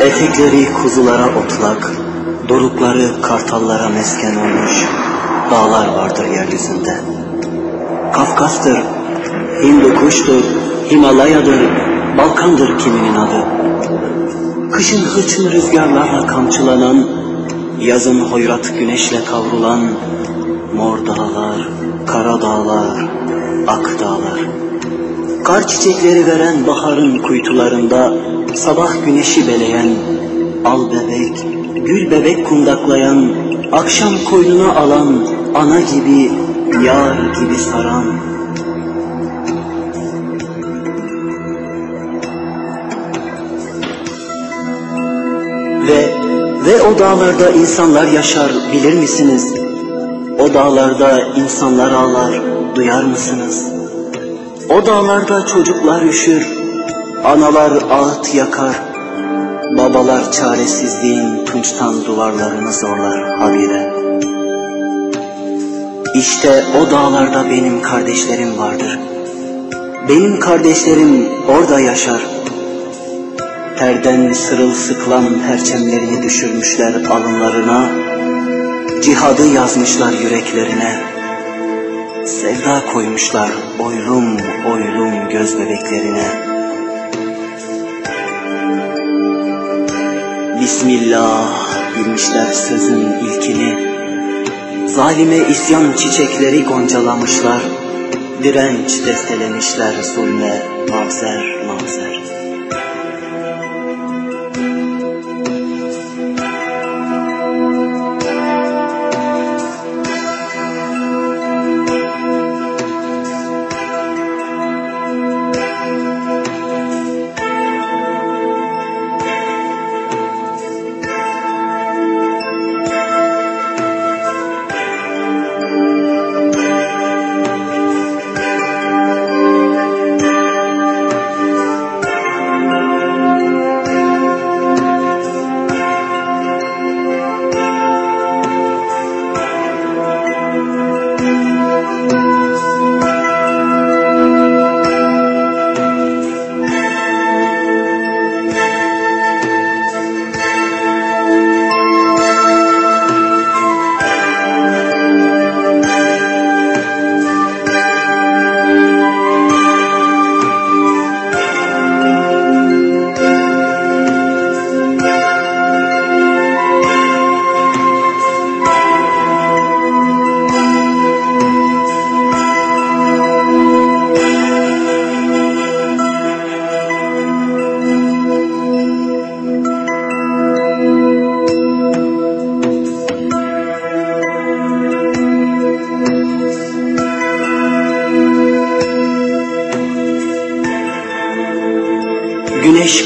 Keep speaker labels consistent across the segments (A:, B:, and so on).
A: Etekleri kuzulara otlak, dorukları kartallara mesken olmuş dağlar vardır yeryüzünde. Kafkas'tır, Hindu kuştur, Himalaya'dır, Balkan'dır kiminin adı. Kışın hırçın rüzgarlarla kamçılanan, yazın hoyrat güneşle kavrulan, mor dağlar, kara dağlar, ak dağlar. Kar çiçekleri veren baharın kuytularında, sabah güneşi beleyen, al bebek, gül bebek kundaklayan, akşam koynuna alan, ana gibi, yar gibi saran, Ve ve o dağlarda insanlar yaşar bilir misiniz? O dağlarda insanlar ağlar duyar mısınız? O dağlarda çocuklar üşür, analar ağıt yakar, babalar çaresizliğin tunçtan duvarlarını zorlar habire. İşte o dağlarda benim kardeşlerim vardır. Benim kardeşlerim orada yaşar. Terden sırılsıklam perçemlerini düşürmüşler alınlarına, cihadı yazmışlar yüreklerine, sevda koymuşlar oylum oylum göz bebeklerine. Bismillah bilmişler sözün ilkini, zalime isyan çiçekleri goncalamışlar, direnç destelemişler zulme mavzer mavzer.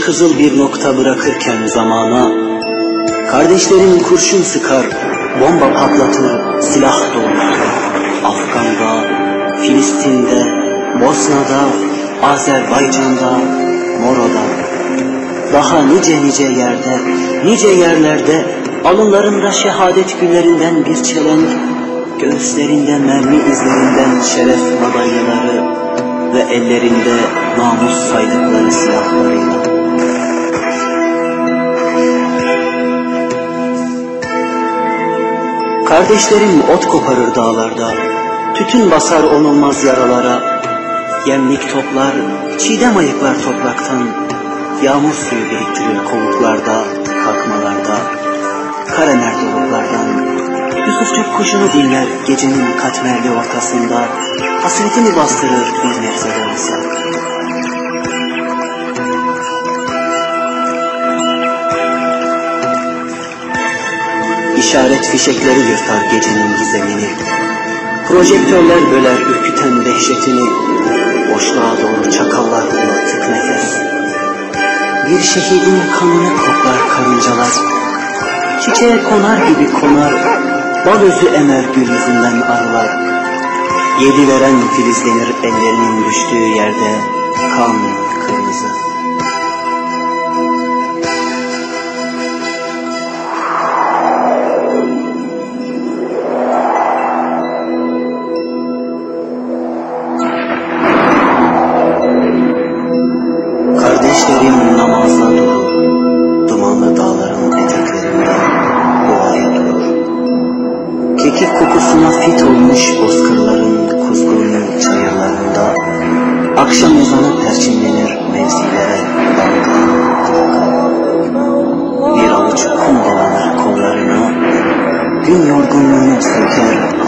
A: Kızıl bir nokta bırakırken zamana, kardeşlerim kurşun sıkar, bomba patlatır, silah doğrultur. Afgan'da, Filistin'de, Bosna'da, Azerbaycan'da, Moro'da, daha nice nice yerde, nice yerlerde, alınlarında şehadet günlerinden bir çelenk, göğüslerinde mermi izlerinden şeref madalyaları, ve ellerinde namus saydıkları silahlarıyla. Kardeşlerim ot koparır dağlarda, tütün basar onulmaz yaralara, yemlik toplar, çiğdem ayıklar topraktan, yağmur suyu biriktirir kovuklarda, kalkmalarda, karemer doluklardan, Yusufçuk kuşunu dinler gecenin katmerli ortasında, hasretini bastırır bir nebze olsa. İşaret fişekleri yırtar gecenin gizemini, projektörler böler ürküten dehşetini, boşluğa doğru çakallar tık nefes. Bir şehidin kanını koklar karıncalar, çiçeğe konar gibi konar, bal özü emer gül yüzünden arılar. Yedi veren filizlenir ellerinin düştüğü yerde kan kırmızı. Uykusuna fit olmuş bozkırların kuzgun çayırlarında Akşam ezanı perçinlenir mevzilere dalga. Bir avuç kum dolanır kollarına Gün yorgunluğunu söker